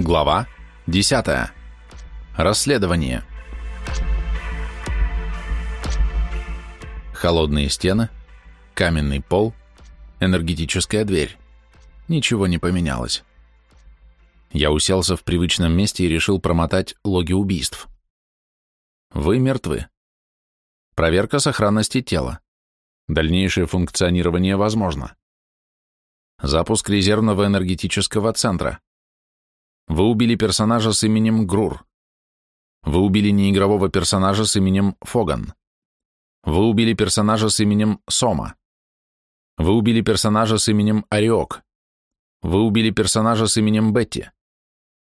Глава 10. Расследование. Холодные стены, каменный пол, энергетическая дверь. Ничего не поменялось. Я уселся в привычном месте и решил промотать логи убийств. Вы мертвы. Проверка сохранности тела. Дальнейшее функционирование возможно. Запуск резервного энергетического центра. Вы убили персонажа с именем Грур. Вы убили неигрового персонажа с именем Фоган. Вы убили персонажа с именем Сома. Вы убили персонажа с именем Ариок. Вы убили персонажа с именем Бетти.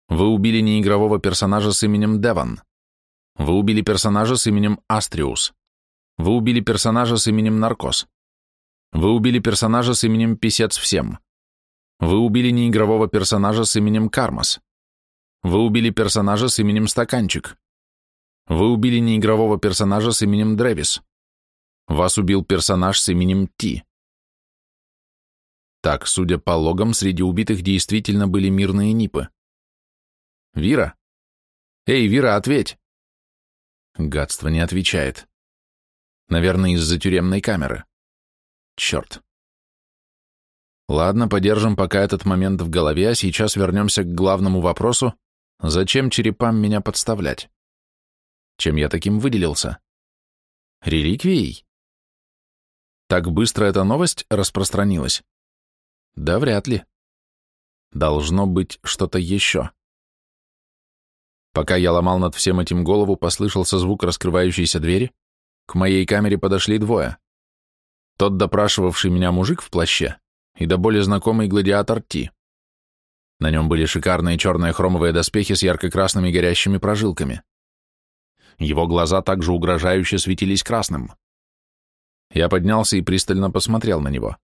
Вы убили неигрового персонажа с именем Деван. Вы убили персонажа с именем Астриус. Вы убили персонажа с именем Наркос. Вы убили персонажа с именем Писец Всем. Вы убили неигрового персонажа с именем Кармас. Вы убили персонажа с именем Стаканчик. Вы убили неигрового персонажа с именем Древис. Вас убил персонаж с именем Ти. Так, судя по логам, среди убитых действительно были мирные нипы. Вира? Эй, Вира, ответь! Гадство не отвечает. Наверное, из-за тюремной камеры. Черт. Ладно, подержим пока этот момент в голове, а сейчас вернемся к главному вопросу, зачем черепам меня подставлять? Чем я таким выделился? Реликвией? Так быстро эта новость распространилась? Да вряд ли. Должно быть что-то еще. Пока я ломал над всем этим голову, послышался звук раскрывающейся двери. К моей камере подошли двое. Тот допрашивавший меня мужик в плаще и до более знакомый гладиатор Ти. На нем были шикарные черные хромовые доспехи с ярко-красными горящими прожилками. Его глаза также угрожающе светились красным. Я поднялся и пристально посмотрел на него.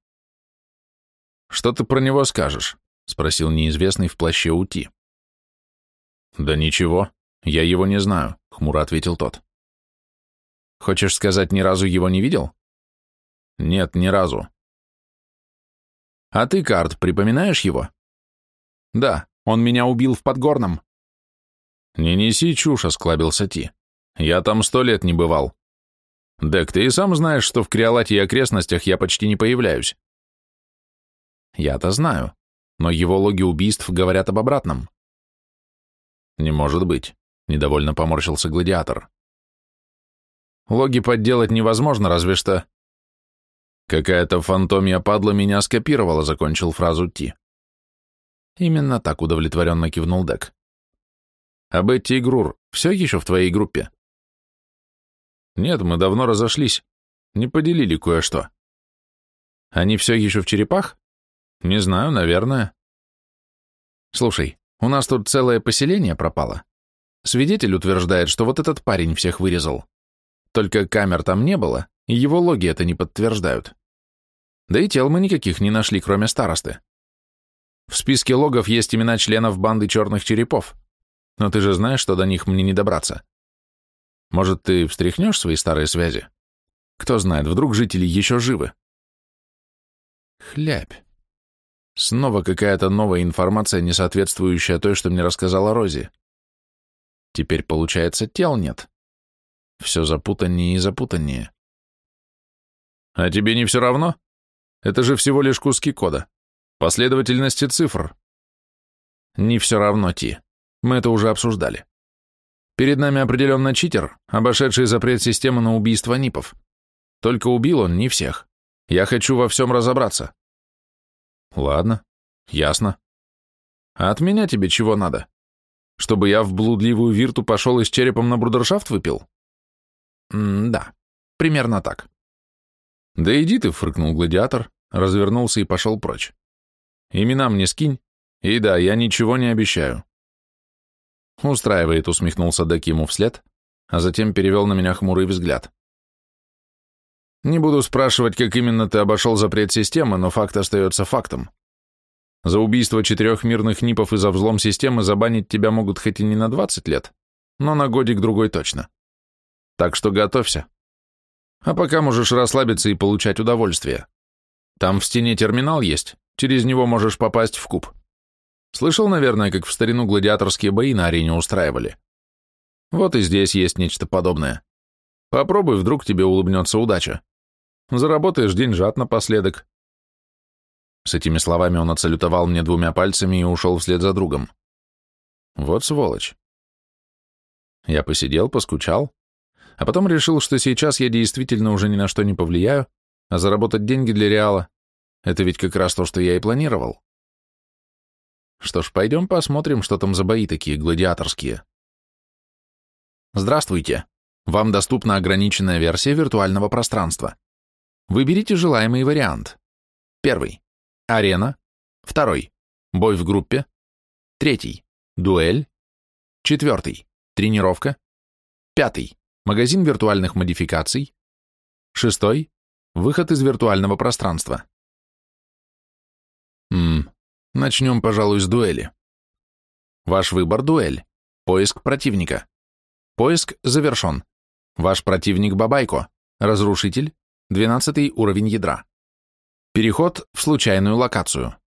«Что ты про него скажешь?» — спросил неизвестный в плаще Ути. «Да ничего, я его не знаю», — хмуро ответил тот. «Хочешь сказать, ни разу его не видел?» «Нет, ни разу». «А ты, Карт, припоминаешь его?» «Да, он меня убил в Подгорном». «Не неси чушь», — осклабился Ти. «Я там сто лет не бывал». «Дек, ты и сам знаешь, что в Криолате и окрестностях я почти не появляюсь». «Я-то знаю, но его логи убийств говорят об обратном». «Не может быть», — недовольно поморщился гладиатор. «Логи подделать невозможно, разве что...» «Какая-то фантомия падла меня скопировала», — закончил фразу Ти. Именно так удовлетворенно кивнул Дек. «А Бетти и Грур все еще в твоей группе?» «Нет, мы давно разошлись. Не поделили кое-что». «Они все еще в черепах?» «Не знаю, наверное». «Слушай, у нас тут целое поселение пропало. Свидетель утверждает, что вот этот парень всех вырезал. Только камер там не было, и его логи это не подтверждают. Да и тел мы никаких не нашли, кроме старосты. В списке логов есть имена членов банды черных черепов, но ты же знаешь, что до них мне не добраться. Может, ты встряхнешь свои старые связи? Кто знает, вдруг жители еще живы. Хлябь. Снова какая-то новая информация, не соответствующая той, что мне рассказала Рози. Теперь, получается, тел нет. Все запутаннее и запутаннее. А тебе не все равно? Это же всего лишь куски кода. Последовательности цифр. Не все равно, Ти. Мы это уже обсуждали. Перед нами определенно читер, обошедший запрет системы на убийство НИПов. Только убил он не всех. Я хочу во всем разобраться. Ладно, ясно. А от меня тебе чего надо? Чтобы я в блудливую вирту пошел и с черепом на брудершафт выпил? М да, примерно так. Да иди ты, фыркнул гладиатор, развернулся и пошел прочь. Имена мне скинь, и да, я ничего не обещаю. Устраивает, усмехнулся Дек ему вслед, а затем перевел на меня хмурый взгляд. Не буду спрашивать, как именно ты обошел запрет системы, но факт остается фактом. За убийство четырех мирных НИПов и за взлом системы забанить тебя могут хоть и не на 20 лет, но на годик-другой точно. Так что готовься. А пока можешь расслабиться и получать удовольствие. Там в стене терминал есть, через него можешь попасть в куб. Слышал, наверное, как в старину гладиаторские бои на арене устраивали. Вот и здесь есть нечто подобное. Попробуй, вдруг тебе улыбнется удача. Заработаешь деньжат напоследок. С этими словами он отсалютовал мне двумя пальцами и ушел вслед за другом. Вот сволочь. Я посидел, поскучал, а потом решил, что сейчас я действительно уже ни на что не повлияю, а заработать деньги для Реала — это ведь как раз то, что я и планировал. Что ж, пойдем посмотрим, что там за бои такие гладиаторские. Здравствуйте. Вам доступна ограниченная версия виртуального пространства. Выберите желаемый вариант. Первый. Арена. Второй. Бой в группе. Третий. Дуэль. Четвертый. Тренировка. Пятый. Магазин виртуальных модификаций. Шестой. Выход из виртуального пространства. Ммм, начнем, пожалуй, с дуэли. Ваш выбор – дуэль. Поиск противника. Поиск завершен. Ваш противник – Бабайко. Разрушитель. 12 уровень ядра. Переход в случайную локацию.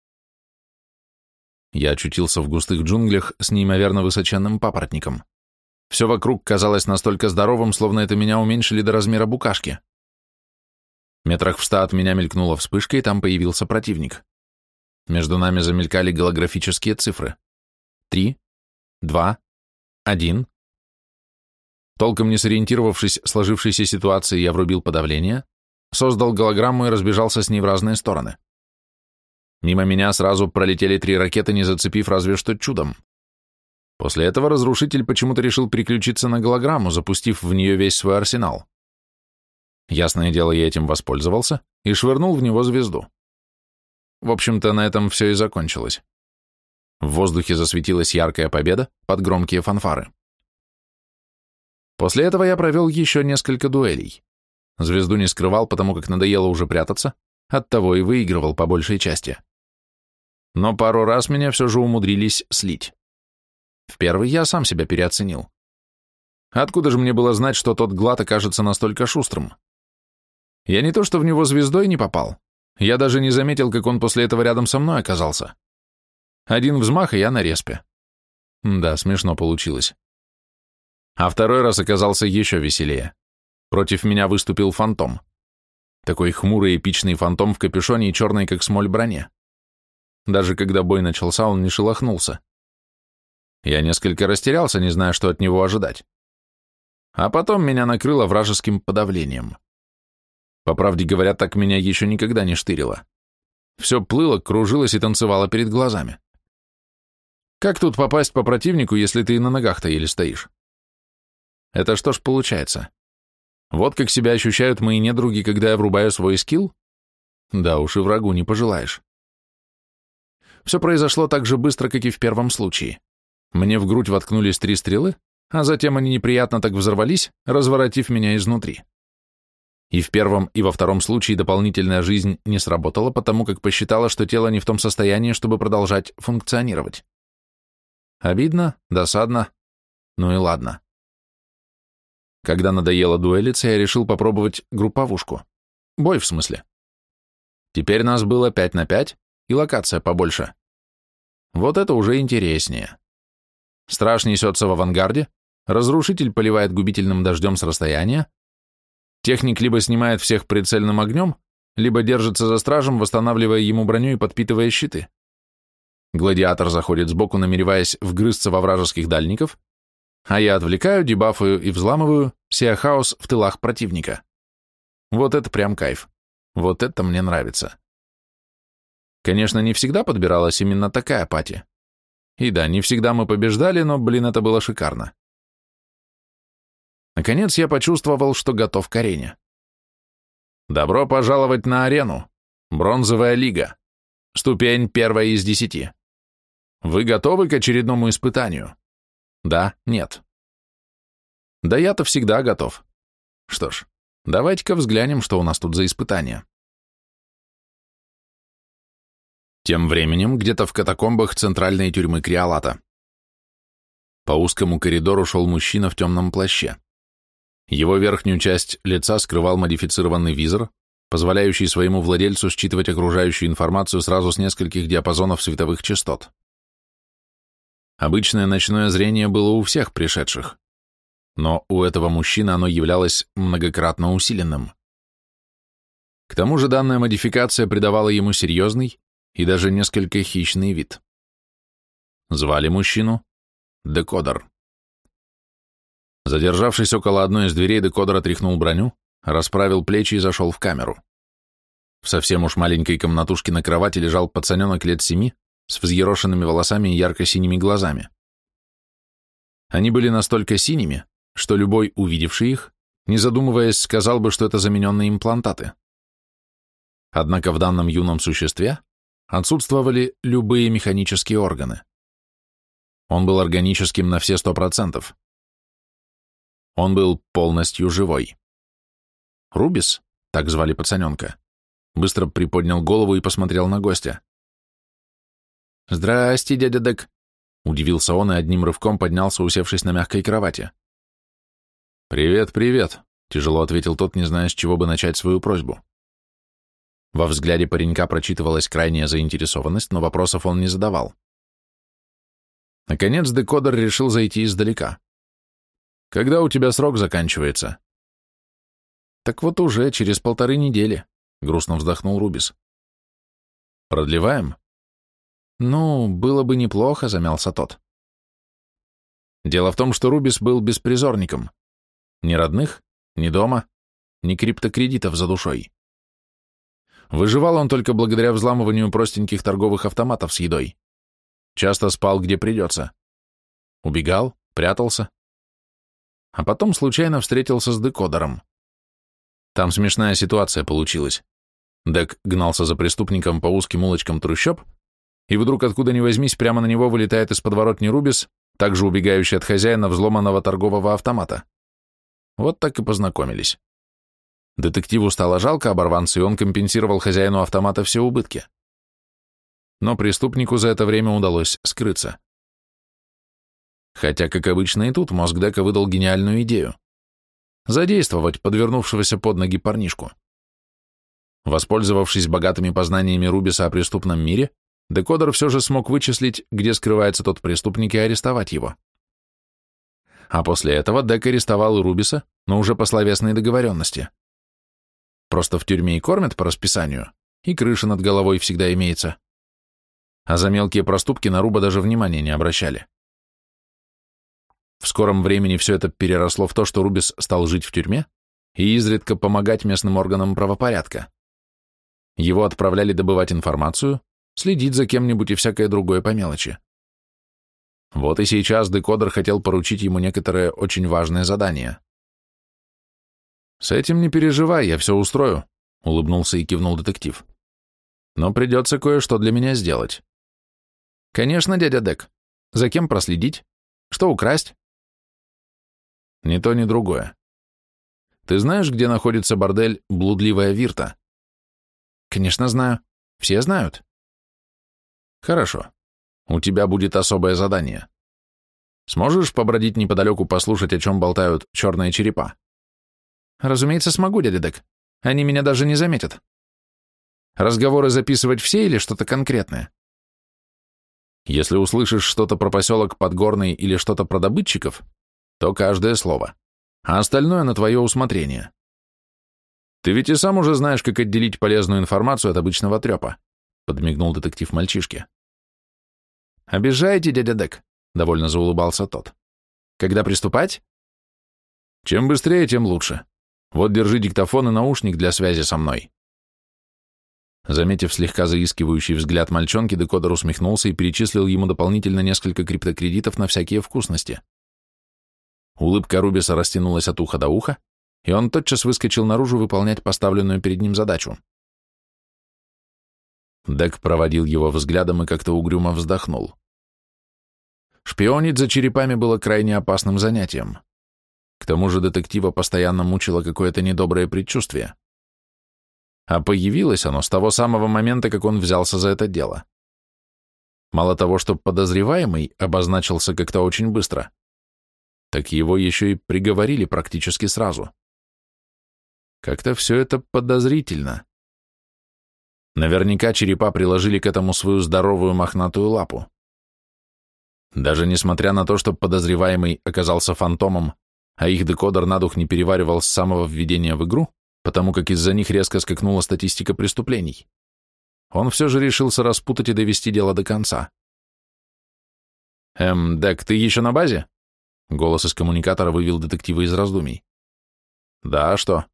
Я очутился в густых джунглях с неимоверно высоченным папоротником. Все вокруг казалось настолько здоровым, словно это меня уменьшили до размера букашки. Метрах в ста от меня мелькнула вспышка, и там появился противник. Между нами замелькали голографические цифры. Три, два, один. Толком не сориентировавшись в сложившейся ситуации, я врубил подавление, создал голограмму и разбежался с ней в разные стороны. Мимо меня сразу пролетели три ракеты, не зацепив разве что чудом. После этого разрушитель почему-то решил переключиться на голограмму, запустив в нее весь свой арсенал. Ясное дело, я этим воспользовался и швырнул в него звезду. В общем-то, на этом все и закончилось. В воздухе засветилась яркая победа под громкие фанфары. После этого я провел еще несколько дуэлей. Звезду не скрывал, потому как надоело уже прятаться, оттого и выигрывал по большей части. Но пару раз меня все же умудрились слить. В первый я сам себя переоценил. Откуда же мне было знать, что тот глад окажется настолько шустрым? Я не то что в него звездой не попал, я даже не заметил, как он после этого рядом со мной оказался. Один взмах, и я на респе. Да, смешно получилось. А второй раз оказался еще веселее. Против меня выступил фантом. Такой хмурый эпичный фантом в капюшоне и черной, как смоль, броне. Даже когда бой начался, он не шелохнулся. Я несколько растерялся, не зная, что от него ожидать. А потом меня накрыло вражеским подавлением. По правде говоря, так меня еще никогда не штырило. Все плыло, кружилось и танцевало перед глазами. Как тут попасть по противнику, если ты и на ногах-то еле стоишь? Это что ж получается? Вот как себя ощущают мои недруги, когда я врубаю свой скилл? Да уж и врагу не пожелаешь. Все произошло так же быстро, как и в первом случае. Мне в грудь воткнулись три стрелы, а затем они неприятно так взорвались, разворотив меня изнутри. И в первом, и во втором случае дополнительная жизнь не сработала, потому как посчитала, что тело не в том состоянии, чтобы продолжать функционировать. Обидно, досадно, ну и ладно. Когда надоело дуэлиться, я решил попробовать групповушку. Бой, в смысле. Теперь нас было 5 на 5, и локация побольше. Вот это уже интереснее. Страж несется в авангарде, разрушитель поливает губительным дождем с расстояния, Техник либо снимает всех прицельным огнем, либо держится за стражем, восстанавливая ему броню и подпитывая щиты. Гладиатор заходит сбоку, намереваясь вгрызться во вражеских дальников, а я отвлекаю, дебафаю и взламываю, сея хаос в тылах противника. Вот это прям кайф. Вот это мне нравится. Конечно, не всегда подбиралась именно такая пати. И да, не всегда мы побеждали, но, блин, это было шикарно. Наконец я почувствовал, что готов к арене. Добро пожаловать на арену. Бронзовая лига. Ступень первая из десяти. Вы готовы к очередному испытанию? Да, нет. Да я-то всегда готов. Что ж, давайте-ка взглянем, что у нас тут за испытание. Тем временем где-то в катакомбах центральной тюрьмы Криолата. По узкому коридору шел мужчина в темном плаще. Его верхнюю часть лица скрывал модифицированный визор, позволяющий своему владельцу считывать окружающую информацию сразу с нескольких диапазонов световых частот. Обычное ночное зрение было у всех пришедших, но у этого мужчины оно являлось многократно усиленным. К тому же данная модификация придавала ему серьезный и даже несколько хищный вид. Звали мужчину Декодер. Задержавшись около одной из дверей, Декодер отряхнул броню, расправил плечи и зашел в камеру. В совсем уж маленькой комнатушке на кровати лежал пацаненок лет семи с взъерошенными волосами и ярко-синими глазами. Они были настолько синими, что любой, увидевший их, не задумываясь, сказал бы, что это замененные имплантаты. Однако в данном юном существе отсутствовали любые механические органы. Он был органическим на все сто процентов. Он был полностью живой. Рубис, так звали пацаненка, быстро приподнял голову и посмотрел на гостя. «Здрасте, дядя Дек!» Удивился он и одним рывком поднялся, усевшись на мягкой кровати. «Привет, привет!» — тяжело ответил тот, не зная, с чего бы начать свою просьбу. Во взгляде паренька прочитывалась крайняя заинтересованность, но вопросов он не задавал. Наконец декодер решил зайти издалека. «Когда у тебя срок заканчивается?» «Так вот уже, через полторы недели», — грустно вздохнул Рубис. «Продлеваем?» «Ну, было бы неплохо», — замялся тот. Дело в том, что Рубис был беспризорником. Ни родных, ни дома, ни криптокредитов за душой. Выживал он только благодаря взламыванию простеньких торговых автоматов с едой. Часто спал, где придется. Убегал, прятался. А потом случайно встретился с декодером. Там смешная ситуация получилась. Дек гнался за преступником по узким улочкам трущоб, и вдруг откуда ни возьмись прямо на него вылетает из подворотни Рубис, также убегающий от хозяина взломанного торгового автомата. Вот так и познакомились. Детективу стало жалко оборванца, и он компенсировал хозяину автомата все убытки. Но преступнику за это время удалось скрыться. Хотя, как обычно и тут, мозг Дека выдал гениальную идею. Задействовать подвернувшегося под ноги парнишку. Воспользовавшись богатыми познаниями Рубиса о преступном мире, Декодер все же смог вычислить, где скрывается тот преступник и арестовать его. А после этого Дек арестовал и Рубиса, но уже по словесной договоренности. Просто в тюрьме и кормят по расписанию, и крыша над головой всегда имеется. А за мелкие проступки на Руба даже внимания не обращали. В скором времени все это переросло в то, что Рубис стал жить в тюрьме и изредка помогать местным органам правопорядка. Его отправляли добывать информацию, следить за кем-нибудь и всякое другое по мелочи. Вот и сейчас декодер хотел поручить ему некоторое очень важное задание. «С этим не переживай, я все устрою», — улыбнулся и кивнул детектив. «Но придется кое-что для меня сделать». «Конечно, дядя Дек. За кем проследить? Что украсть?» «Ни то, ни другое. Ты знаешь, где находится бордель «Блудливая Вирта»?» «Конечно знаю. Все знают». Хорошо. У тебя будет особое задание. Сможешь побродить неподалеку, послушать, о чем болтают черные черепа? Разумеется, смогу, дядя Дек. Они меня даже не заметят. Разговоры записывать все или что-то конкретное? Если услышишь что-то про поселок Подгорный или что-то про добытчиков, то каждое слово, а остальное на твое усмотрение. Ты ведь и сам уже знаешь, как отделить полезную информацию от обычного трепа подмигнул детектив мальчишке. «Обижаете, дядя Дек?» — довольно заулыбался тот. «Когда приступать?» «Чем быстрее, тем лучше. Вот держи диктофон и наушник для связи со мной». Заметив слегка заискивающий взгляд мальчонки, декодер усмехнулся и перечислил ему дополнительно несколько криптокредитов на всякие вкусности. Улыбка Рубиса растянулась от уха до уха, и он тотчас выскочил наружу выполнять поставленную перед ним задачу. Дек проводил его взглядом и как-то угрюмо вздохнул. Шпионить за черепами было крайне опасным занятием. К тому же детектива постоянно мучило какое-то недоброе предчувствие. А появилось оно с того самого момента, как он взялся за это дело. Мало того, что подозреваемый обозначился как-то очень быстро, так его еще и приговорили практически сразу. Как-то все это подозрительно. Наверняка черепа приложили к этому свою здоровую мохнатую лапу. Даже несмотря на то, что подозреваемый оказался фантомом, а их декодер на дух не переваривал с самого введения в игру, потому как из-за них резко скакнула статистика преступлений, он все же решился распутать и довести дело до конца. «Эм, Дек, ты еще на базе?» Голос из коммуникатора вывел детектива из раздумий. «Да, а что?»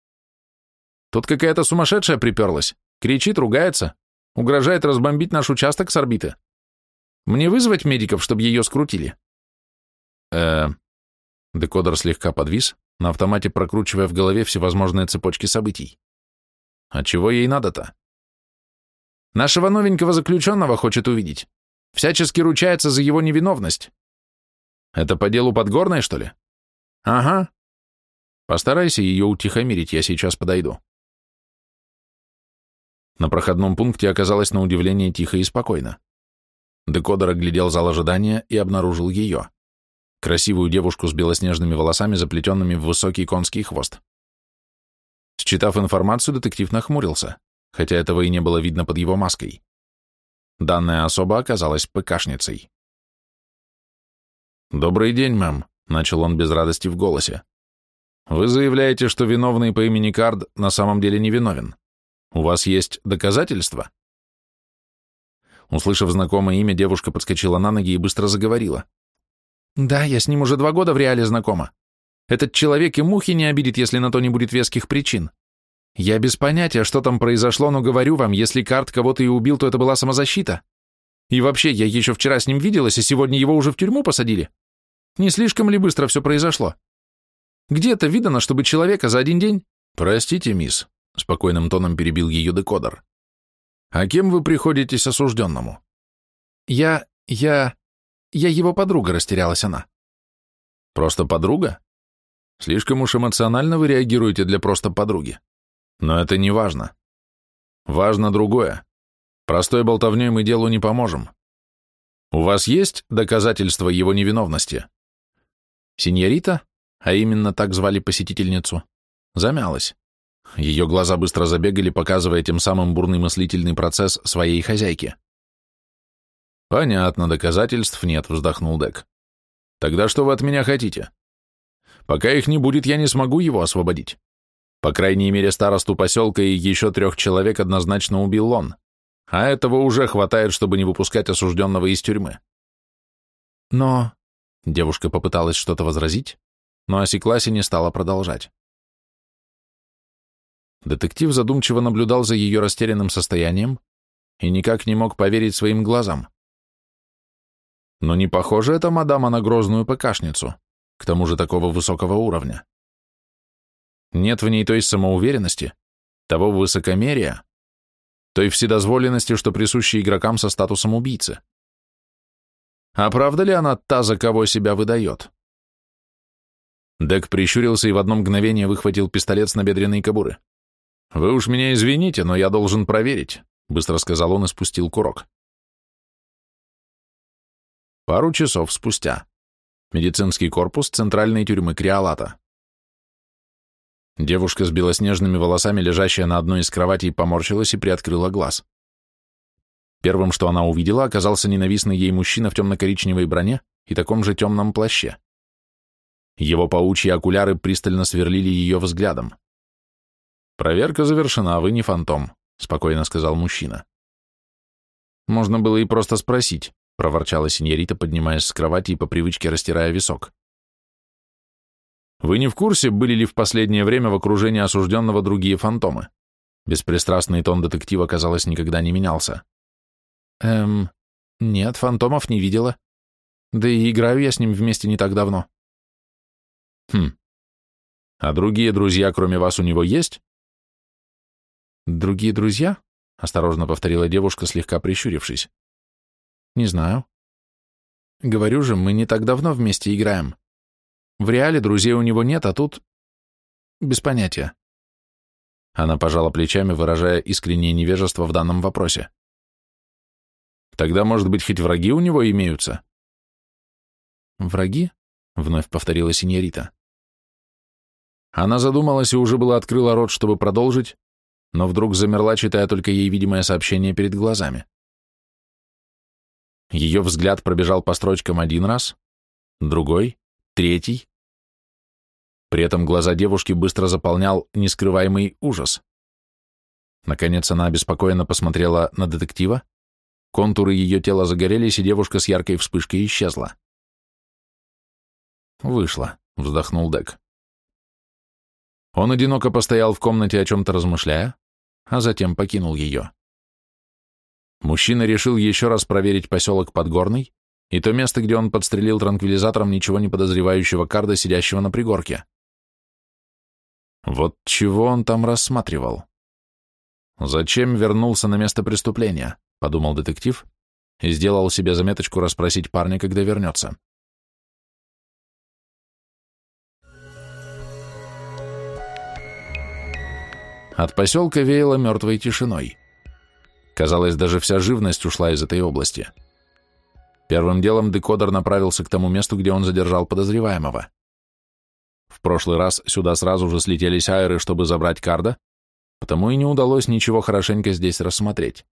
«Тут какая-то сумасшедшая приперлась. Кричит, ругается, угрожает разбомбить наш участок с орбиты. Мне вызвать медиков, чтобы ее скрутили?» «Э...» Декодер слегка подвис, на автомате прокручивая в голове всевозможные цепочки событий. «А чего ей надо-то?» «Нашего новенького заключенного хочет увидеть. Всячески ручается за его невиновность». «Это по делу Подгорной, что ли?» «Ага». «Постарайся ее утихомирить, я сейчас подойду». На проходном пункте оказалось на удивление тихо и спокойно. Декодер оглядел зал ожидания и обнаружил ее. Красивую девушку с белоснежными волосами, заплетенными в высокий конский хвост. Считав информацию, детектив нахмурился, хотя этого и не было видно под его маской. Данная особа оказалась ПКшницей. «Добрый день, мэм», — начал он без радости в голосе. «Вы заявляете, что виновный по имени Кард на самом деле не виновен. У вас есть доказательства?» Услышав знакомое имя, девушка подскочила на ноги и быстро заговорила. «Да, я с ним уже два года в реале знакома. Этот человек и мухи не обидит, если на то не будет веских причин. Я без понятия, что там произошло, но говорю вам, если Карт кого-то и убил, то это была самозащита. И вообще, я еще вчера с ним виделась, и сегодня его уже в тюрьму посадили. Не слишком ли быстро все произошло? Где-то видано, чтобы человека за один день... Простите, мисс, спокойным тоном перебил ее декодер. А кем вы приходитесь осужденному? Я... я... я его подруга, растерялась она. Просто подруга? Слишком уж эмоционально вы реагируете для просто подруги. Но это не важно. Важно другое. Простой болтовней мы делу не поможем. У вас есть доказательства его невиновности? Синьорита, а именно так звали посетительницу, замялась. Ее глаза быстро забегали, показывая тем самым бурный мыслительный процесс своей хозяйки. «Понятно, доказательств нет», — вздохнул Дек. «Тогда что вы от меня хотите? Пока их не будет, я не смогу его освободить. По крайней мере, старосту поселка и еще трех человек однозначно убил он, а этого уже хватает, чтобы не выпускать осужденного из тюрьмы». «Но...» — девушка попыталась что-то возразить, но осеклась и не стала продолжать. Детектив задумчиво наблюдал за ее растерянным состоянием и никак не мог поверить своим глазам. Но не похоже эта мадама на грозную ПКшницу, к тому же такого высокого уровня. Нет в ней той самоуверенности, того высокомерия, той вседозволенности, что присущи игрокам со статусом убийцы. А правда ли она та, за кого себя выдает? Дек прищурился и в одно мгновение выхватил пистолет с набедренной кобуры. «Вы уж меня извините, но я должен проверить», — быстро сказал он и спустил курок. Пару часов спустя. Медицинский корпус центральной тюрьмы Криолата. Девушка с белоснежными волосами, лежащая на одной из кроватей, поморщилась и приоткрыла глаз. Первым, что она увидела, оказался ненавистный ей мужчина в темно-коричневой броне и таком же темном плаще. Его паучьи окуляры пристально сверлили ее взглядом. «Проверка завершена, вы не фантом», — спокойно сказал мужчина. «Можно было и просто спросить», — проворчала синьорита, поднимаясь с кровати и по привычке растирая висок. «Вы не в курсе, были ли в последнее время в окружении осужденного другие фантомы?» Беспристрастный тон детектива, казалось, никогда не менялся. «Эм, нет, фантомов не видела. Да и играю я с ним вместе не так давно». «Хм. А другие друзья, кроме вас, у него есть?» «Другие друзья?» — осторожно повторила девушка, слегка прищурившись. «Не знаю. Говорю же, мы не так давно вместе играем. В реале друзей у него нет, а тут... Без понятия». Она пожала плечами, выражая искреннее невежество в данном вопросе. «Тогда, может быть, хоть враги у него имеются?» «Враги?» — вновь повторила синьорита. Она задумалась и уже было открыла рот, чтобы продолжить, но вдруг замерла, читая только ей видимое сообщение перед глазами. Ее взгляд пробежал по строчкам один раз, другой, третий. При этом глаза девушки быстро заполнял нескрываемый ужас. Наконец она обеспокоенно посмотрела на детектива, контуры ее тела загорелись, и девушка с яркой вспышкой исчезла. «Вышла», — вздохнул Дек. Он одиноко постоял в комнате, о чем-то размышляя, а затем покинул ее. Мужчина решил еще раз проверить поселок Подгорный и то место, где он подстрелил транквилизатором ничего не подозревающего карда, сидящего на пригорке. Вот чего он там рассматривал? Зачем вернулся на место преступления? Подумал детектив и сделал себе заметочку расспросить парня, когда вернется. От поселка веяло мертвой тишиной. Казалось, даже вся живность ушла из этой области. Первым делом декодер направился к тому месту, где он задержал подозреваемого. В прошлый раз сюда сразу же слетелись айры, чтобы забрать карда, потому и не удалось ничего хорошенько здесь рассмотреть.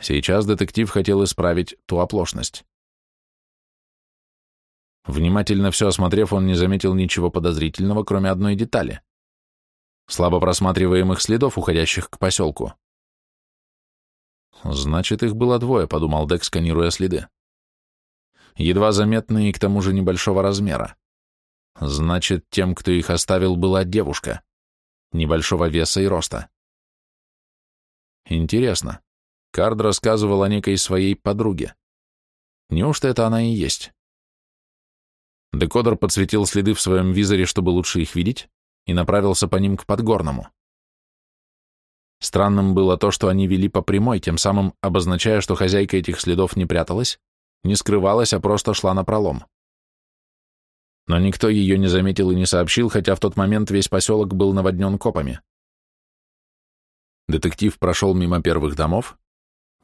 Сейчас детектив хотел исправить ту оплошность. Внимательно все осмотрев, он не заметил ничего подозрительного, кроме одной детали слабо просматриваемых следов, уходящих к поселку. «Значит, их было двое», — подумал Дек, сканируя следы. «Едва заметные и к тому же небольшого размера. Значит, тем, кто их оставил, была девушка, небольшого веса и роста. Интересно, Кард рассказывал о некой своей подруге. Неужто это она и есть?» Декодер подсветил следы в своем визоре, чтобы лучше их видеть, и направился по ним к Подгорному. Странным было то, что они вели по прямой, тем самым обозначая, что хозяйка этих следов не пряталась, не скрывалась, а просто шла на пролом. Но никто ее не заметил и не сообщил, хотя в тот момент весь поселок был наводнен копами. Детектив прошел мимо первых домов,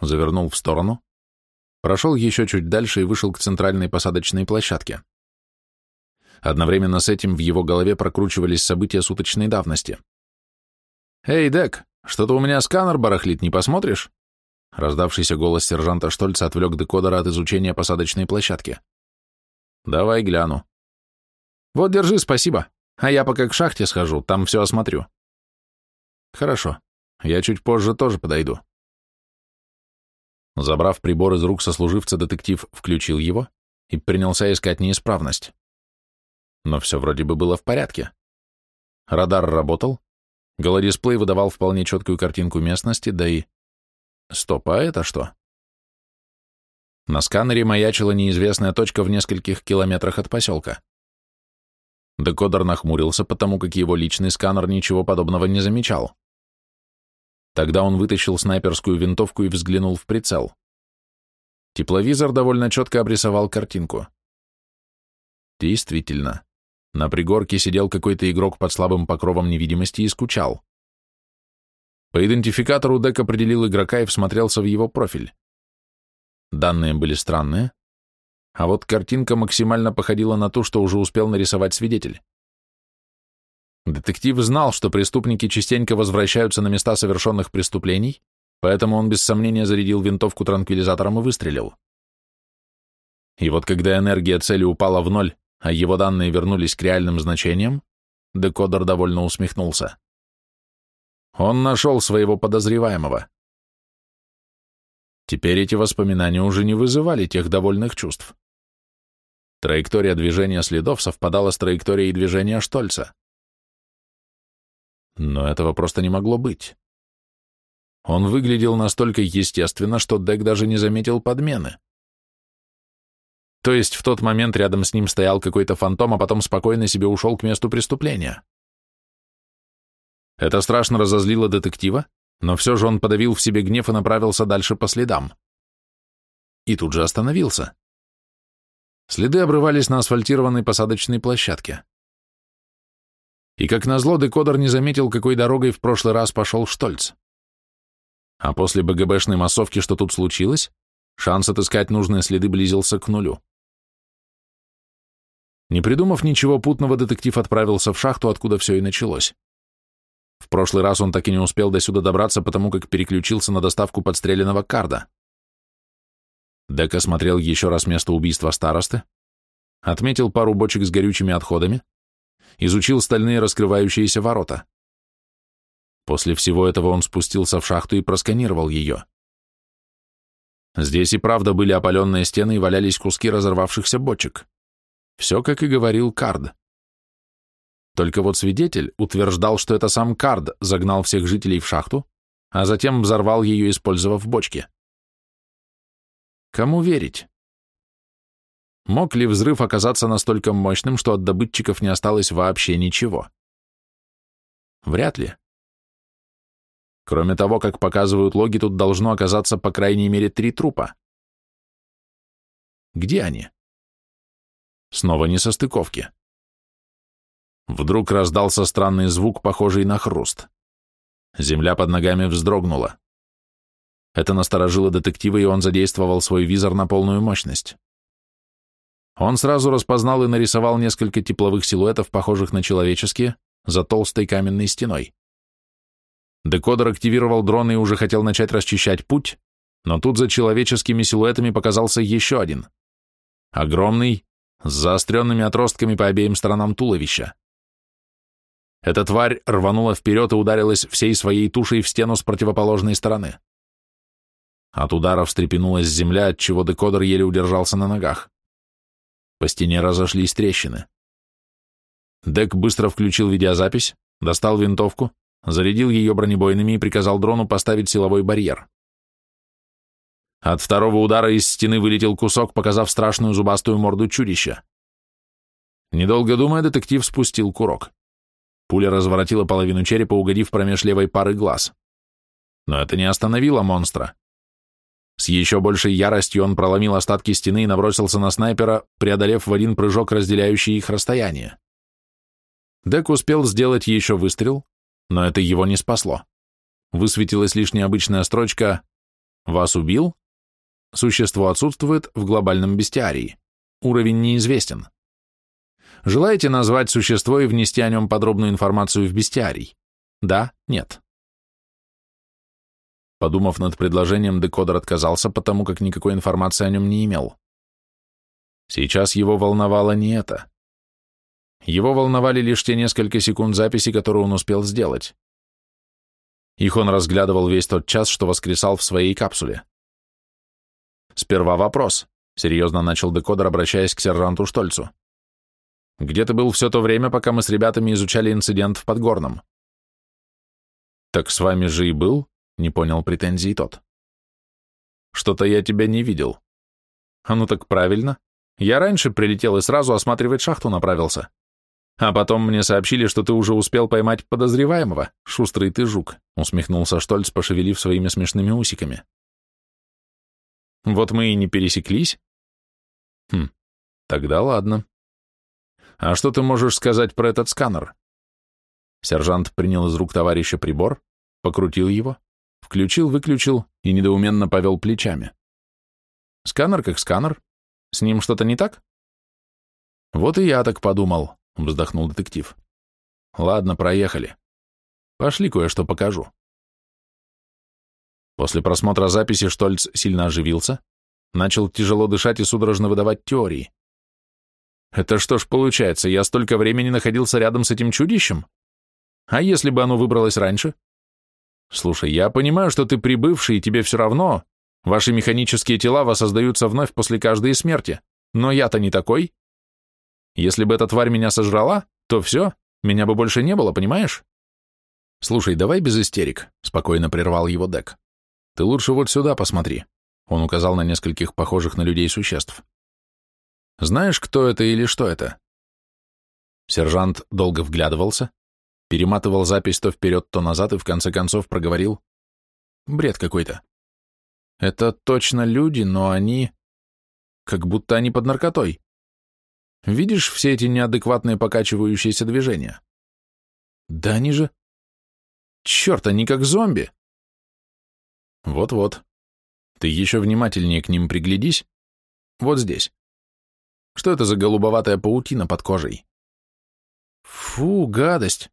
завернул в сторону, прошел еще чуть дальше и вышел к центральной посадочной площадке. Одновременно с этим в его голове прокручивались события суточной давности. «Эй, Дек, что-то у меня сканер барахлит, не посмотришь?» Раздавшийся голос сержанта Штольца отвлек декодера от изучения посадочной площадки. «Давай гляну». «Вот, держи, спасибо. А я пока к шахте схожу, там все осмотрю». «Хорошо. Я чуть позже тоже подойду». Забрав прибор из рук сослуживца, детектив включил его и принялся искать неисправность но все вроде бы было в порядке. Радар работал, голодисплей выдавал вполне четкую картинку местности, да и... Стоп, а это что? На сканере маячила неизвестная точка в нескольких километрах от поселка. Декодер нахмурился, потому как его личный сканер ничего подобного не замечал. Тогда он вытащил снайперскую винтовку и взглянул в прицел. Тепловизор довольно четко обрисовал картинку. Действительно, на пригорке сидел какой-то игрок под слабым покровом невидимости и скучал. По идентификатору Дек определил игрока и всмотрелся в его профиль. Данные были странные, а вот картинка максимально походила на ту, что уже успел нарисовать свидетель. Детектив знал, что преступники частенько возвращаются на места совершенных преступлений, поэтому он без сомнения зарядил винтовку транквилизатором и выстрелил. И вот когда энергия цели упала в ноль, а его данные вернулись к реальным значениям, декодер довольно усмехнулся. Он нашел своего подозреваемого. Теперь эти воспоминания уже не вызывали тех довольных чувств. Траектория движения следов совпадала с траекторией движения Штольца. Но этого просто не могло быть. Он выглядел настолько естественно, что Дек даже не заметил подмены. То есть в тот момент рядом с ним стоял какой-то фантом, а потом спокойно себе ушел к месту преступления. Это страшно разозлило детектива, но все же он подавил в себе гнев и направился дальше по следам. И тут же остановился. Следы обрывались на асфальтированной посадочной площадке. И как назло, декодер не заметил, какой дорогой в прошлый раз пошел Штольц. А после БГБшной массовки, что тут случилось, шанс отыскать нужные следы близился к нулю. Не придумав ничего путного, детектив отправился в шахту, откуда все и началось. В прошлый раз он так и не успел до сюда добраться, потому как переключился на доставку подстреленного карда. Дек осмотрел еще раз место убийства старосты, отметил пару бочек с горючими отходами, изучил стальные раскрывающиеся ворота. После всего этого он спустился в шахту и просканировал ее. Здесь и правда были опаленные стены и валялись куски разорвавшихся бочек. Все, как и говорил Кард. Только вот свидетель утверждал, что это сам Кард загнал всех жителей в шахту, а затем взорвал ее, использовав бочки. Кому верить? Мог ли взрыв оказаться настолько мощным, что от добытчиков не осталось вообще ничего? Вряд ли. Кроме того, как показывают логи, тут должно оказаться по крайней мере три трупа. Где они? Снова не со стыковки. Вдруг раздался странный звук, похожий на хруст. Земля под ногами вздрогнула. Это насторожило детектива, и он задействовал свой визор на полную мощность. Он сразу распознал и нарисовал несколько тепловых силуэтов, похожих на человеческие, за толстой каменной стеной. Декодер активировал дрон и уже хотел начать расчищать путь, но тут за человеческими силуэтами показался еще один. Огромный, с заостренными отростками по обеим сторонам туловища. Эта тварь рванула вперед и ударилась всей своей тушей в стену с противоположной стороны. От удара встрепенулась земля, отчего декодер еле удержался на ногах. По стене разошлись трещины. Дек быстро включил видеозапись, достал винтовку, зарядил ее бронебойными и приказал дрону поставить силовой барьер. От второго удара из стены вылетел кусок, показав страшную зубастую морду чудища. Недолго думая, детектив спустил курок. Пуля разворотила половину черепа, угодив промеж левой пары глаз. Но это не остановило монстра. С еще большей яростью он проломил остатки стены и набросился на снайпера, преодолев в один прыжок разделяющий их расстояние. Дек успел сделать еще выстрел, но это его не спасло. Высветилась лишь необычная строчка «Вас убил?» Существо отсутствует в глобальном бестиарии. Уровень неизвестен. Желаете назвать существо и внести о нем подробную информацию в бестиарий? Да? Нет? Подумав над предложением, декодер отказался, потому как никакой информации о нем не имел. Сейчас его волновало не это. Его волновали лишь те несколько секунд записи, которые он успел сделать. Их он разглядывал весь тот час, что воскресал в своей капсуле. «Сперва вопрос», — серьезно начал декодер, обращаясь к сержанту Штольцу. Где ты был все то время, пока мы с ребятами изучали инцидент в Подгорном? Так с вами же и был, не понял претензий тот. Что-то я тебя не видел. А ну так правильно. Я раньше прилетел и сразу осматривать шахту направился. А потом мне сообщили, что ты уже успел поймать подозреваемого. Шустрый ты жук, усмехнулся Штольц, пошевелив своими смешными усиками. Вот мы и не пересеклись. Хм, тогда ладно. А что ты можешь сказать про этот сканер? Сержант принял из рук товарища прибор, покрутил его, включил, выключил и недоуменно повел плечами. Сканер как сканер. С ним что-то не так? Вот и я так подумал, вздохнул детектив. Ладно, проехали. Пошли кое-что покажу. После просмотра записи Штольц сильно оживился, начал тяжело дышать и судорожно выдавать теории. Это что ж получается, я столько времени находился рядом с этим чудищем? А если бы оно выбралось раньше? Слушай, я понимаю, что ты прибывший, и тебе все равно. Ваши механические тела воссоздаются вновь после каждой смерти. Но я-то не такой. Если бы эта тварь меня сожрала, то все, меня бы больше не было, понимаешь? Слушай, давай без истерик, спокойно прервал его Дек. Ты лучше вот сюда посмотри. Он указал на нескольких похожих на людей существ. Знаешь, кто это или что это?» Сержант долго вглядывался, перематывал запись то вперед, то назад и в конце концов проговорил. «Бред какой-то. Это точно люди, но они... как будто они под наркотой. Видишь все эти неадекватные покачивающиеся движения? Да они же... Черт, они как зомби!» «Вот-вот. Ты еще внимательнее к ним приглядись. Вот здесь. Что это за голубоватая паутина под кожей? Фу, гадость!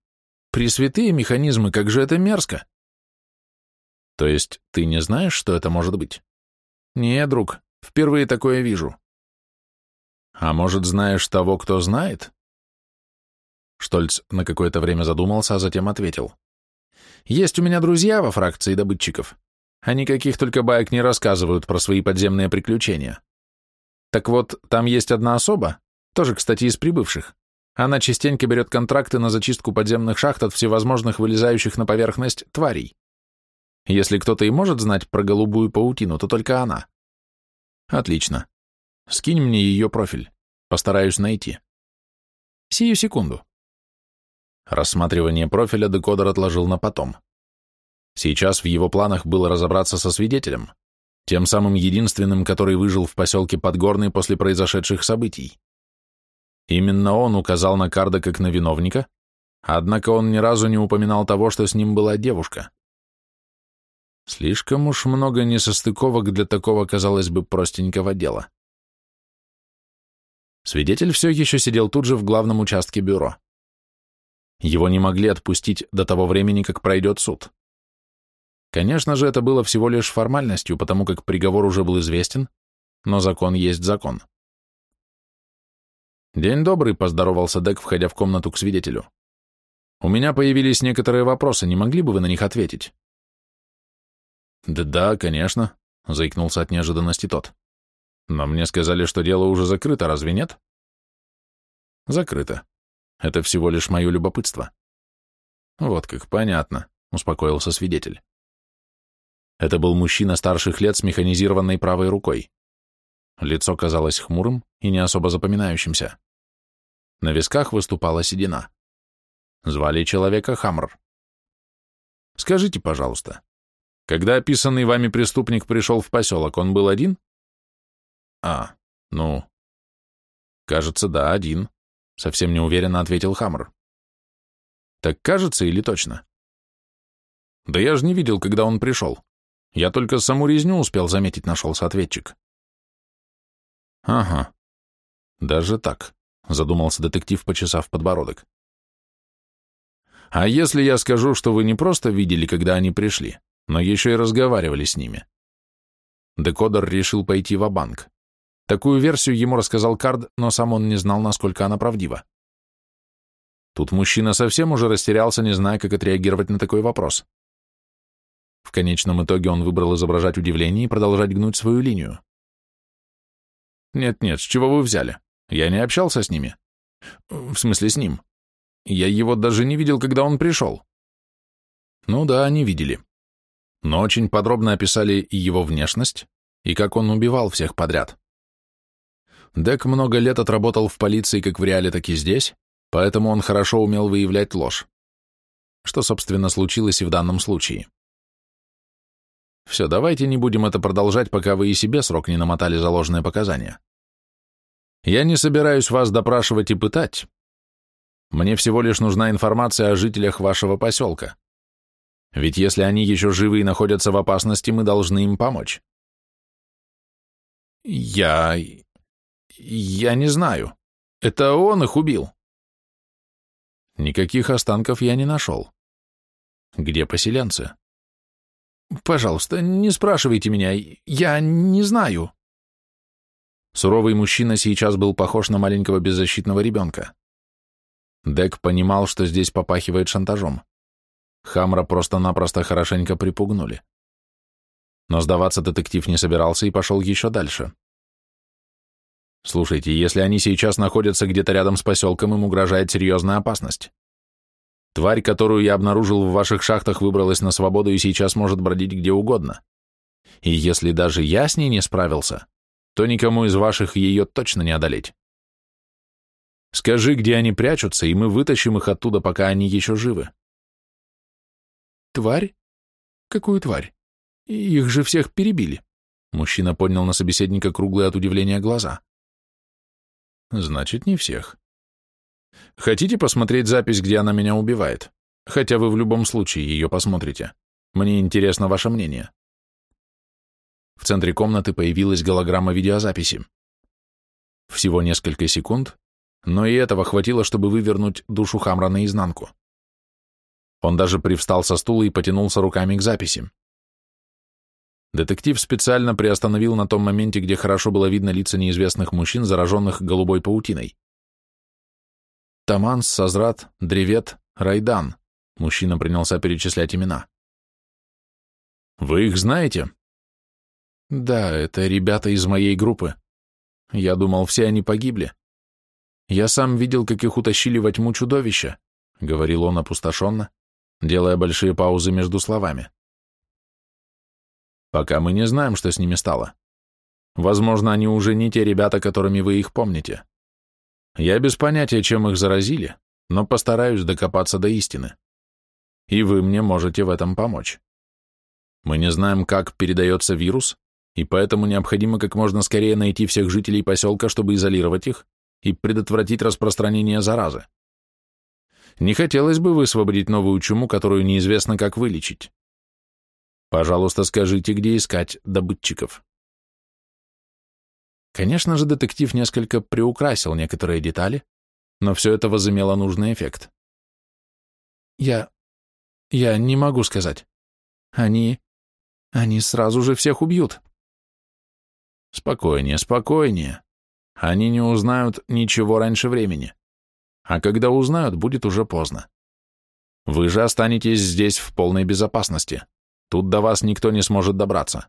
Пресвятые механизмы, как же это мерзко! То есть ты не знаешь, что это может быть? Не, друг, Впервые такое вижу. А может, знаешь того, кто знает? Штольц на какое-то время задумался, а затем ответил. Есть у меня друзья во фракции добытчиков. Они каких только баек не рассказывают про свои подземные приключения. Так вот, там есть одна особа, тоже, кстати, из прибывших. Она частенько берет контракты на зачистку подземных шахт от всевозможных вылезающих на поверхность тварей. Если кто-то и может знать про голубую паутину, то только она. Отлично. Скинь мне ее профиль. Постараюсь найти. Сию секунду. Рассматривание профиля декодер отложил на потом. Сейчас в его планах было разобраться со свидетелем, тем самым единственным, который выжил в поселке Подгорный после произошедших событий. Именно он указал на Карда как на виновника, однако он ни разу не упоминал того, что с ним была девушка. Слишком уж много несостыковок для такого, казалось бы, простенького дела. Свидетель все еще сидел тут же в главном участке бюро. Его не могли отпустить до того времени, как пройдет суд. Конечно же, это было всего лишь формальностью, потому как приговор уже был известен, но закон есть закон. «День добрый», — поздоровался Дек, входя в комнату к свидетелю. «У меня появились некоторые вопросы, не могли бы вы на них ответить?» «Да-да, конечно», — заикнулся от неожиданности тот. «Но мне сказали, что дело уже закрыто, разве нет?» «Закрыто. Это всего лишь мое любопытство». «Вот как, понятно», — успокоился свидетель. Это был мужчина старших лет с механизированной правой рукой. Лицо казалось хмурым и не особо запоминающимся. На висках выступала седина. Звали человека Хаммер. «Скажите, пожалуйста, когда описанный вами преступник пришел в поселок, он был один? А, ну... Кажется, да, один. Совсем неуверенно ответил Хаммер. Так кажется или точно? Да я же не видел, когда он пришел. Я только саму резню успел заметить, нашелся ответчик. Ага. Даже так, задумался детектив, почесав подбородок. А если я скажу, что вы не просто видели, когда они пришли, но еще и разговаривали с ними. Декодер решил пойти в банк Такую версию ему рассказал Кард, но сам он не знал, насколько она правдива. Тут мужчина совсем уже растерялся, не зная, как отреагировать на такой вопрос. В конечном итоге он выбрал изображать удивление и продолжать гнуть свою линию. «Нет-нет, с чего вы взяли? Я не общался с ними. В смысле, с ним. Я его даже не видел, когда он пришел». «Ну да, они видели но очень подробно описали и его внешность, и как он убивал всех подряд. Дек много лет отработал в полиции как в реале, так и здесь, поэтому он хорошо умел выявлять ложь. Что, собственно, случилось и в данном случае. Все, давайте не будем это продолжать, пока вы и себе срок не намотали за ложные показания. Я не собираюсь вас допрашивать и пытать. Мне всего лишь нужна информация о жителях вашего поселка. Ведь если они еще живы и находятся в опасности, мы должны им помочь. Я... я не знаю. Это он их убил. Никаких останков я не нашел. Где поселенцы? Пожалуйста, не спрашивайте меня, я не знаю. Суровый мужчина сейчас был похож на маленького беззащитного ребенка. Дек понимал, что здесь попахивает шантажом. Хамра просто-напросто хорошенько припугнули. Но сдаваться детектив не собирался и пошел еще дальше. Слушайте, если они сейчас находятся где-то рядом с поселком, им угрожает серьезная опасность. Тварь, которую я обнаружил в ваших шахтах, выбралась на свободу и сейчас может бродить где угодно. И если даже я с ней не справился, то никому из ваших ее точно не одолеть. Скажи, где они прячутся, и мы вытащим их оттуда, пока они еще живы. Тварь? Какую тварь? Их же всех перебили. Мужчина поднял на собеседника круглые от удивления глаза. Значит, не всех. Хотите посмотреть запись, где она меня убивает? Хотя вы в любом случае ее посмотрите. Мне интересно ваше мнение. В центре комнаты появилась голограмма видеозаписи. Всего несколько секунд, но и этого хватило, чтобы вывернуть душу Хамра наизнанку. Он даже привстал со стула и потянулся руками к записи. Детектив специально приостановил на том моменте, где хорошо было видно лица неизвестных мужчин, зараженных голубой паутиной. Таманс, Сазрат, Древет, Райдан. Мужчина принялся перечислять имена. «Вы их знаете?» «Да, это ребята из моей группы. Я думал, все они погибли. Я сам видел, как их утащили во тьму чудовища», — говорил он опустошенно, делая большие паузы между словами. «Пока мы не знаем, что с ними стало. Возможно, они уже не те ребята, которыми вы их помните. Я без понятия, чем их заразили, но постараюсь докопаться до истины. И вы мне можете в этом помочь. Мы не знаем, как передается вирус, и поэтому необходимо как можно скорее найти всех жителей поселка, чтобы изолировать их и предотвратить распространение заразы. Не хотелось бы высвободить новую чуму, которую неизвестно, как вылечить. Пожалуйста, скажите, где искать добытчиков. Конечно же, детектив несколько приукрасил некоторые детали, но все это возымело нужный эффект. Я... я не могу сказать. Они... они сразу же всех убьют. Спокойнее, спокойнее. Они не узнают ничего раньше времени. А когда узнают, будет уже поздно. Вы же останетесь здесь в полной безопасности. Тут до вас никто не сможет добраться.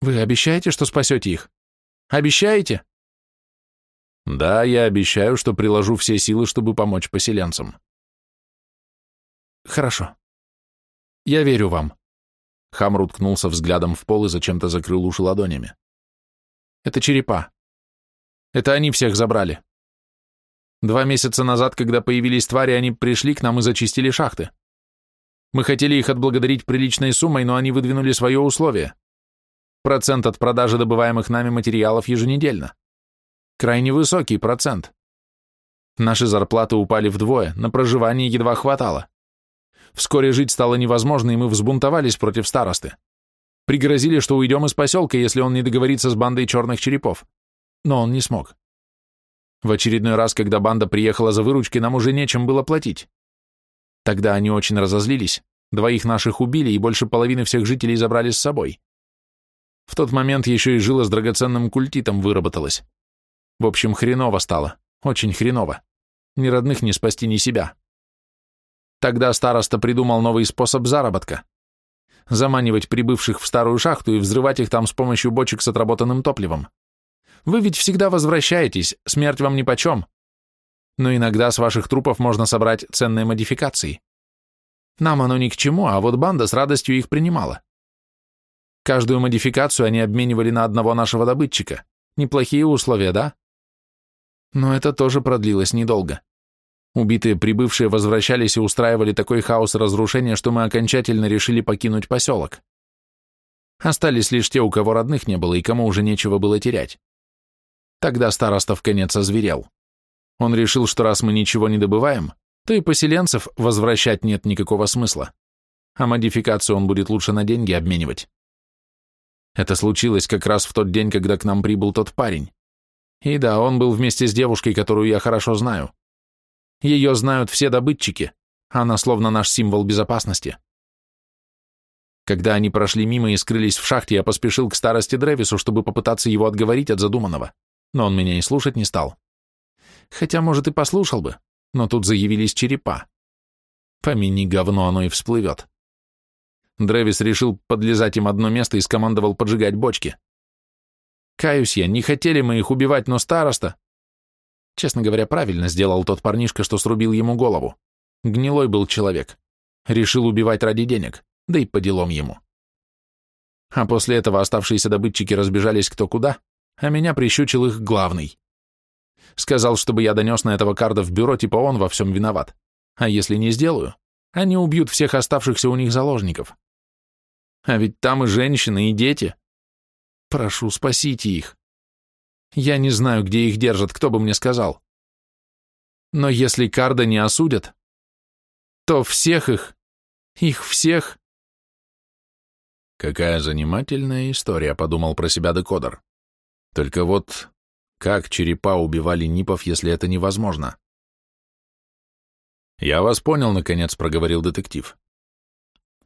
Вы обещаете, что спасете их? Обещаете? Да, я обещаю, что приложу все силы, чтобы помочь поселенцам. Хорошо. Я верю вам. Хамр уткнулся взглядом в пол и зачем-то закрыл уши ладонями. Это черепа. Это они всех забрали. Два месяца назад, когда появились твари, они пришли к нам и зачистили шахты. Мы хотели их отблагодарить приличной суммой, но они выдвинули свое условие. Процент от продажи добываемых нами материалов еженедельно. Крайне высокий процент. Наши зарплаты упали вдвое, на проживание едва хватало. Вскоре жить стало невозможно, и мы взбунтовались против старосты. Пригрозили, что уйдем из поселка, если он не договорится с бандой черных черепов. Но он не смог. В очередной раз, когда банда приехала за выручкой, нам уже нечем было платить. Тогда они очень разозлились, двоих наших убили и больше половины всех жителей забрали с собой. В тот момент еще и жила с драгоценным культитом выработалась. В общем, хреново стало, очень хреново. Ни родных не спасти, ни себя. Тогда староста придумал новый способ заработка. Заманивать прибывших в старую шахту и взрывать их там с помощью бочек с отработанным топливом. Вы ведь всегда возвращаетесь, смерть вам нипочем но иногда с ваших трупов можно собрать ценные модификации. Нам оно ни к чему, а вот банда с радостью их принимала. Каждую модификацию они обменивали на одного нашего добытчика. Неплохие условия, да? Но это тоже продлилось недолго. Убитые прибывшие возвращались и устраивали такой хаос и разрушения, что мы окончательно решили покинуть поселок. Остались лишь те, у кого родных не было и кому уже нечего было терять. Тогда староста в конец озверел. Он решил, что раз мы ничего не добываем, то и поселенцев возвращать нет никакого смысла, а модификацию он будет лучше на деньги обменивать. Это случилось как раз в тот день, когда к нам прибыл тот парень. И да, он был вместе с девушкой, которую я хорошо знаю. Ее знают все добытчики, она словно наш символ безопасности. Когда они прошли мимо и скрылись в шахте, я поспешил к старости Древису, чтобы попытаться его отговорить от задуманного, но он меня и слушать не стал. Хотя, может, и послушал бы, но тут заявились черепа. Помяни говно, оно и всплывет. Древис решил подлезать им одно место и скомандовал поджигать бочки. Каюсь я, не хотели мы их убивать, но староста... Честно говоря, правильно сделал тот парнишка, что срубил ему голову. Гнилой был человек. Решил убивать ради денег, да и по делам ему. А после этого оставшиеся добытчики разбежались кто куда, а меня прищучил их главный. Сказал, чтобы я донес на этого карда в бюро, типа он во всем виноват. А если не сделаю, они убьют всех оставшихся у них заложников. А ведь там и женщины, и дети. Прошу, спасите их. Я не знаю, где их держат, кто бы мне сказал. Но если карда не осудят, то всех их, их всех... Какая занимательная история, подумал про себя декодер. Только вот как черепа убивали Нипов, если это невозможно? «Я вас понял, — наконец проговорил детектив.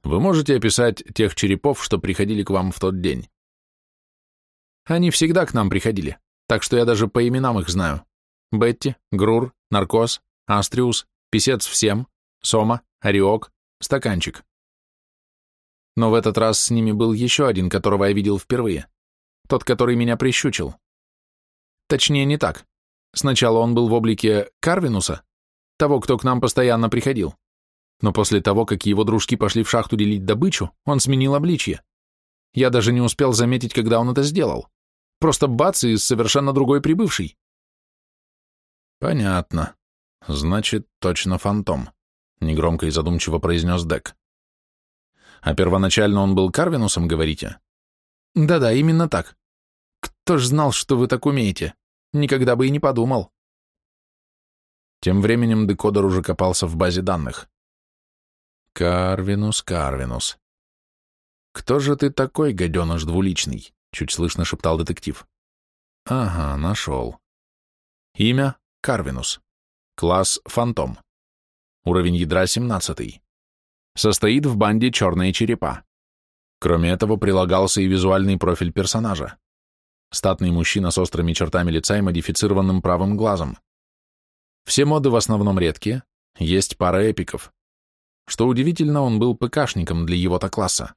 Вы можете описать тех черепов, что приходили к вам в тот день? Они всегда к нам приходили, так что я даже по именам их знаю. Бетти, Грур, Наркоз, Астриус, Писец всем, Сома, Ориок, Стаканчик. Но в этот раз с ними был еще один, которого я видел впервые. Тот, который меня прищучил. Точнее, не так. Сначала он был в облике Карвинуса, того, кто к нам постоянно приходил. Но после того, как его дружки пошли в шахту делить добычу, он сменил обличье. Я даже не успел заметить, когда он это сделал. Просто бац и совершенно другой прибывший. Понятно. Значит, точно фантом, негромко и задумчиво произнес Дек. А первоначально он был Карвинусом, говорите? Да-да, именно так. Кто ж знал, что вы так умеете? Никогда бы и не подумал. Тем временем декодер уже копался в базе данных. Карвинус, Карвинус. Кто же ты такой, гаденыш двуличный? Чуть слышно шептал детектив. Ага, нашел. Имя — Карвинус. Класс — Фантом. Уровень ядра — 17. Состоит в банде «Черные черепа». Кроме этого, прилагался и визуальный профиль персонажа. Статный мужчина с острыми чертами лица и модифицированным правым глазом. Все моды в основном редкие, есть пара эпиков. Что удивительно, он был ПКшником для его-то класса.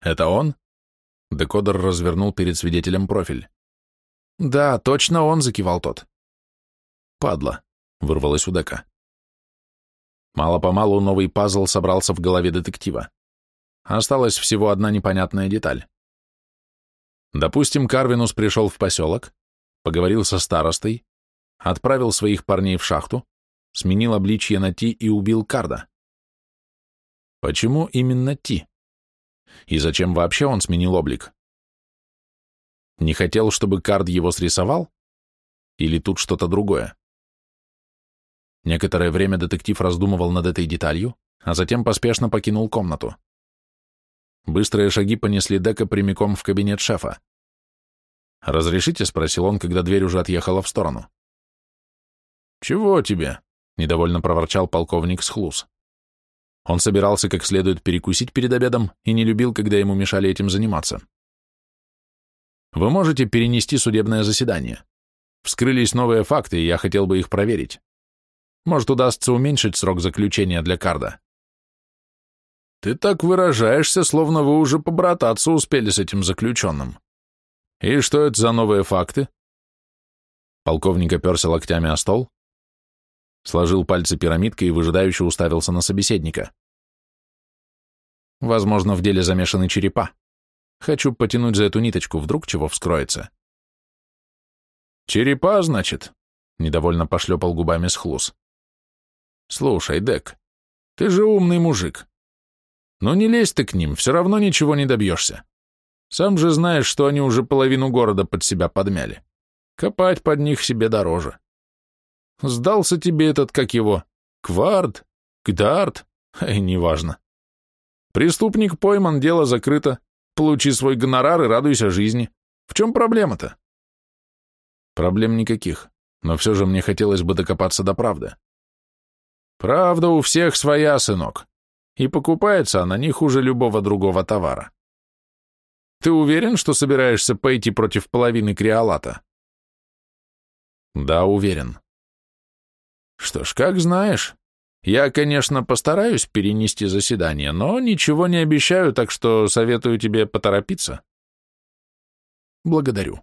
«Это он?» Декодер развернул перед свидетелем профиль. «Да, точно он», — закивал тот. «Падла», — вырвалось у Дека. Мало-помалу новый пазл собрался в голове детектива. Осталась всего одна непонятная деталь. Допустим, Карвинус пришел в поселок, поговорил со старостой, отправил своих парней в шахту, сменил обличье на Ти и убил Карда. Почему именно Ти? И зачем вообще он сменил облик? Не хотел, чтобы Кард его срисовал? Или тут что-то другое? Некоторое время детектив раздумывал над этой деталью, а затем поспешно покинул комнату. Быстрые шаги понесли Дека прямиком в кабинет шефа. «Разрешите?» — спросил он, когда дверь уже отъехала в сторону. «Чего тебе?» — недовольно проворчал полковник Схлус. Он собирался как следует перекусить перед обедом и не любил, когда ему мешали этим заниматься. «Вы можете перенести судебное заседание. Вскрылись новые факты, и я хотел бы их проверить. Может, удастся уменьшить срок заключения для Карда». «Ты так выражаешься, словно вы уже побрататься успели с этим заключенным. И что это за новые факты?» Полковник оперся локтями о стол, сложил пальцы пирамидкой и выжидающе уставился на собеседника. Возможно, в деле замешаны черепа. Хочу потянуть за эту ниточку, вдруг чего вскроется. Черепа, значит? Недовольно пошлепал губами схлус. Слушай, Дек, ты же умный мужик. Но не лезь ты к ним, все равно ничего не добьешься. Сам же знаешь, что они уже половину города под себя подмяли. Копать под них себе дороже. Сдался тебе этот, как его, Квард, Кдарт, эй, неважно. Преступник пойман, дело закрыто. Получи свой гонорар и радуйся жизни. В чем проблема-то? Проблем никаких, но все же мне хотелось бы докопаться до правды. Правда у всех своя, сынок, и покупается она не хуже любого другого товара. Ты уверен, что собираешься пойти против половины криолата? Да, уверен. Что ж, как знаешь. Я, конечно, постараюсь перенести заседание, но ничего не обещаю, так что советую тебе поторопиться. Благодарю.